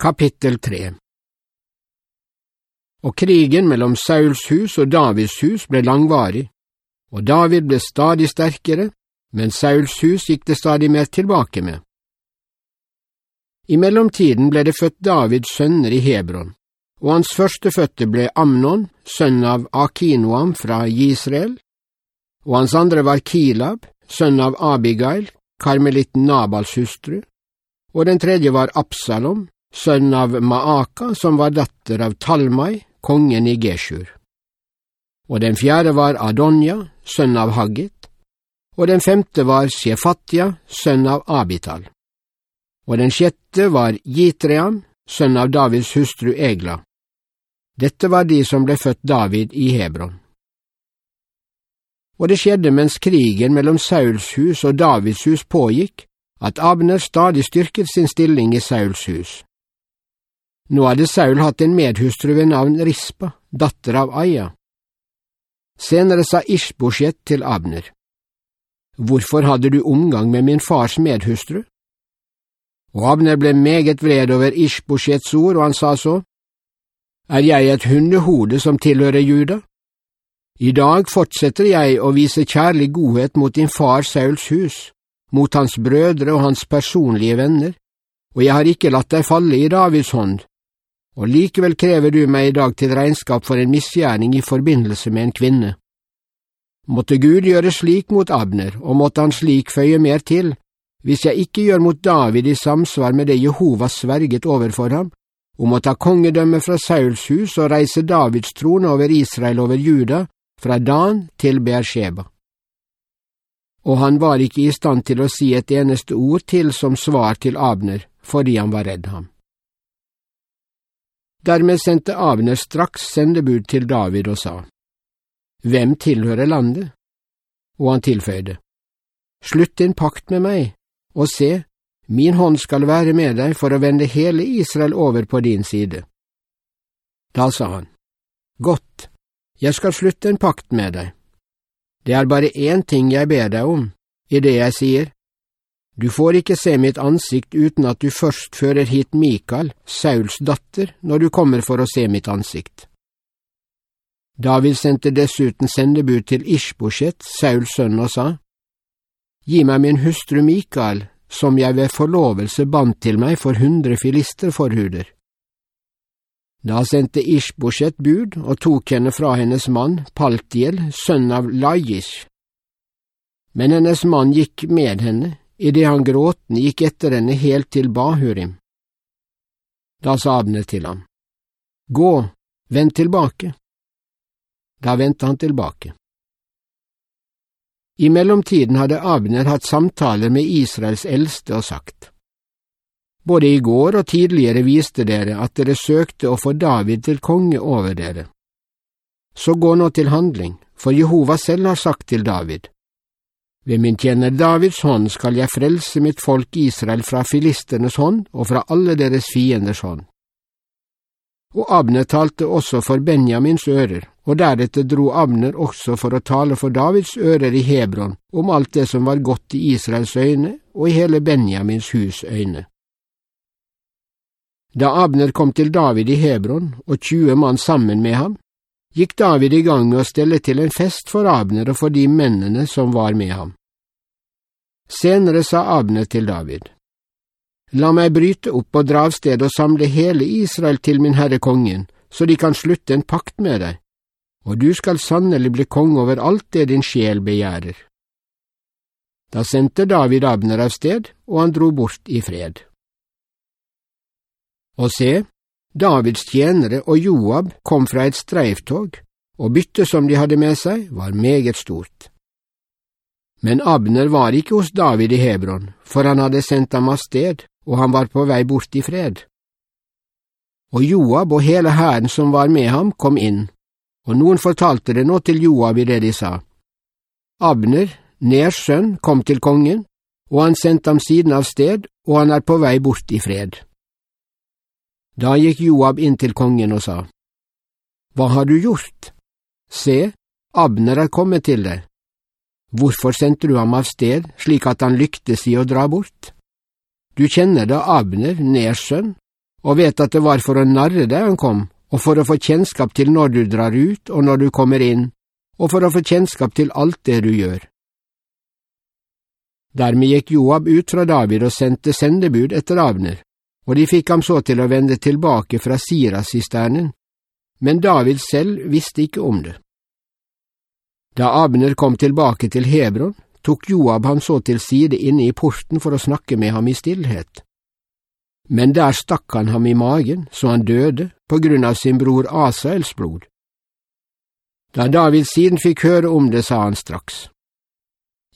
Kapittel 3 Og krigen mellom Sauls hus og Davids hus ble langvarig, og David ble stadig sterkere, men Sauls hus gikk det stadig mer tilbake med. I mellomtiden ble det født Davids sønner i Hebron, og hans førstefødte ble Amnon, sønn av Akinoam fra Israel, og hans andre var Kilab, sønn av Abigail, karmelitten Nabals hustru, og den tredje var Absalom, sønn av Maaka, som var datter av Talmai, kongen i Geshur. Og den fjerde var Adonja, sønn av Haggit, og den femte var Shefatja, sønn av Abital. Og den sjette var Jitream, sønn av Davids hustru Egla. Dette var de som ble født David i Hebron. Og det skjedde mens krigen mellom Sauls hus og Davids hus pågikk, at Abner stadig styrket sin stilling i Sauls hus. Nå hadde Saul hatt en medhustru ved navn Rispa, datter av Aya. Senere sa Ishbosjet til Abner, Hvorfor hadde du omgang med min fars medhustru? Og Abner ble meget vred over Ishbosjets ord, og han sa så, Er jeg et hundehode som tilhører Juda? I dag fortsetter jeg å vise kjærlig godhet mot din far Sauls hus, mot hans brødre og hans personlige venner, og jeg har ikke latt deg falle i Davids hånd, og likevel krever du meg i dag til regnskap for en misgjerning i forbindelse med en kvinne. Måtte Gud gjøre slik mot Abner, og måtte han slik føye mer til, hvis jeg ikke gjør mot David i samsvar med det Jehova sverget overfor ham, om å ta kongedømme fra Sauls hus og reise Davids trone over Israel over Juda, fra Dan til Beersheba. Og han var ikke i stand til å si et eneste ord til som svar til Abner, fordi han var redd ham. Dermed sendte Abner straks sendebud til David og sa, Hvem tilhører landet? Og han tilføyde, Slutt din pakt med meg, og se, min hånd skal være med deg for å vende hele Israel over på din side. Da sa han, Godt, jeg skal slutte en pakt med deg. Det er bare én ting jeg ber deg om, i det jeg sier, du får ikke se mitt ansikt uten at du først fører hit Mikael, Sauls datter, når du kommer for å se mitt ansikt. David sendte dessuten sendebud til Ishbosjet, Sauls sønn, og sa, Gi meg min hustru Mikael, som jeg ved forlovelse bandt til meg for hundre filisterforhuder. Da sendte Ishbosjet bud og tok henne fra hennes mann, Paltiel, sønn av Laish. Men hennes mann gikk med henne, idet han gråtende gikk etter henne helt til Bahurim. Da sa Abner til ham, Gå, vend tilbake. Da vendte han tilbake. I mellomtiden hadde Abner hatt samtaler med Israels eldste og sagt, Både i går og tidligere viste dere at dere søkte å få David til konge over dere. Så gå nå til handling, for Jehova selv har sagt til David, ved min tjener Davids hånd skal jeg frelse mitt folk Israel fra filisternes hånd og fra alle deres fienders hånd. Og Abner talte også for Benjamins ører, og deretter dro Abner også for å tale for Davids ører i Hebron om alt det som var godt i Israels øyne og i hele Benjamins hus øyne. Da Abner kom til David i Hebron og tjue mann sammen med ham, gikk David i gang med å stelle til en fest for Abner og for de mennene som var med ham. Senere sa Abner til David, La meg bryte opp og dra av sted og samle hele Israel til min herre kongen, så de kan slutte en pakt med deg, og du skal sannelig bli konge over alt det din sjel begjærer. Da sendte David Abner av sted, og han dro bort i fred. Og se, Davids tjenere og Joab kom fra et streiftog, og byttet som de hadde med seg, var meget stort. Men Abner var ikke hos David i Hebron, for han hadde sendt ham av sted, og han var på vei bort i fred. Og Joab og hele hæren som var med ham, kom inn, og noen fortalte det nå til Joab i det de sa. Abner, Ners sønn, kom til kongen, og han sendte ham siden av sted, og han er på vei bort i fred. Da gikk Joab inn til kongen og sa, Hva har du gjort? Se, Abner er kommet til deg. Hvorfor sendte du ham av sted slik at han lyktes i å dra bort? Du kjenner da Abner, Ners sønn, og vet at det var for å narre deg han kom, og for å få kjennskap til når du drar ut og når du kommer inn, og for å få kjennskap til alt det du gjør. Dermed gikk Joab ut fra David og sendte sendebud etter Abner, og de fikk ham så til å vende tilbake fra Siras-sisternen, men David selv visste ikke om det. Da Abner kom tilbake til Hebron, tok Joab han så til side inne i porten for å snakke med ham i stillhet. Men der stakk han ham i magen, så han døde på grunn av sin bror Asaels blod. Da David siden fikk høre om det, sa han straks.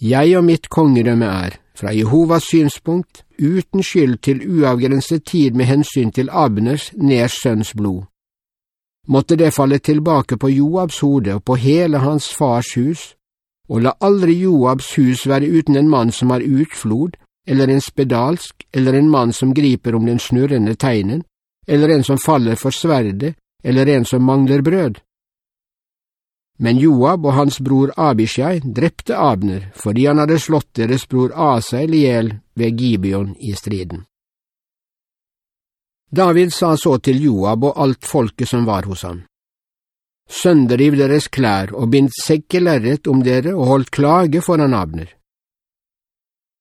Jeg og mitt kongedømme er, fra Jehovas synspunkt, uten skyld til uavgrenset tid med hensyn til Abners Ners sønns blod. Måtte det falle tilbake på Joabs hode og på hele hans fars hus, og la aldri Joabs hus være uten en mann som har utflod, eller en spedalsk, eller en mann som griper om den snurrende teinen, eller en som faller for sverdet, eller en som mangler brød. Men Joab og hans bror Abishai drepte Abner fordi han hadde slått deres bror Asael i hjel ved Gibeon i striden. David sa så til Joab og alt folket som var hos ham. Sønderriv deres klær og bind sekkelerret om dere og holdt klage foran Abner.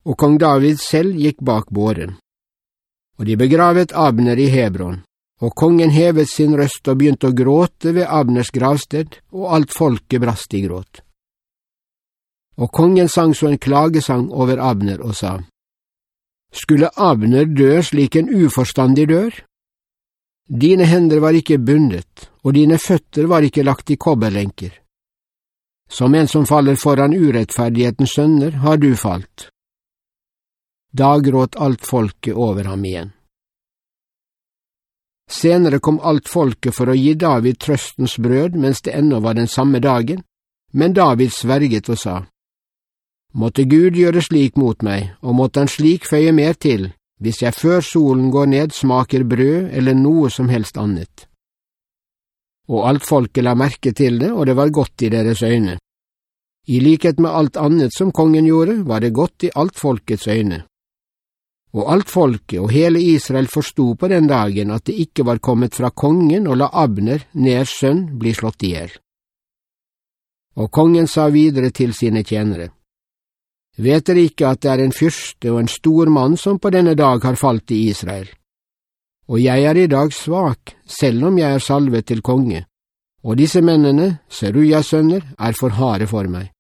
Og kong David selv gikk bak båren. Og de begravet Abner i Hebron, og kongen hevet sin røst og begynte å gråte ved Abners gravsted, og alt folket brast i gråt. Og kongen sang så en klagesang over Abner og sa, Skulle Abner dø slik en uforstandig dør? Dine hender var ikke bundet, og dine føtter var ikke lagt i kobberlenker. Som en som faller foran urettferdighetens sønner, har du falt. Da gråt alt folket over ham igjen. Senere kom alt folket for å gi David trøstens brød mens det ennå var den samme dagen, men David sverget og sa, Måtte Gud gjøre slik mot meg, og måtte han slik føye mer til, hvis jeg før solen går ned smaker brød eller noe som helst annet. Og alt folket la merke til det, og det var godt i deres øyne. I likhet med alt annet som kongen gjorde, var det godt i alt folkets øyne. Og alt folket og hele Israel forsto på den dagen at det ikke var kommet fra kongen å la Abner, Ners sønn, bli slått i hjel. Og kongen sa videre til sine tjenere. Vet dere ikke at det er en fyrste og en stor mann som på denne dag har falt i Israel? Og jeg er i dag svak, selv om jeg er salvet til konge, og disse mennene, Serujas sønner, er for harde for meg.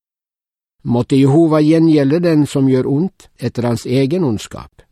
Måtte Jehova gjengjelde den som gjør ondt etter hans egen ondskap.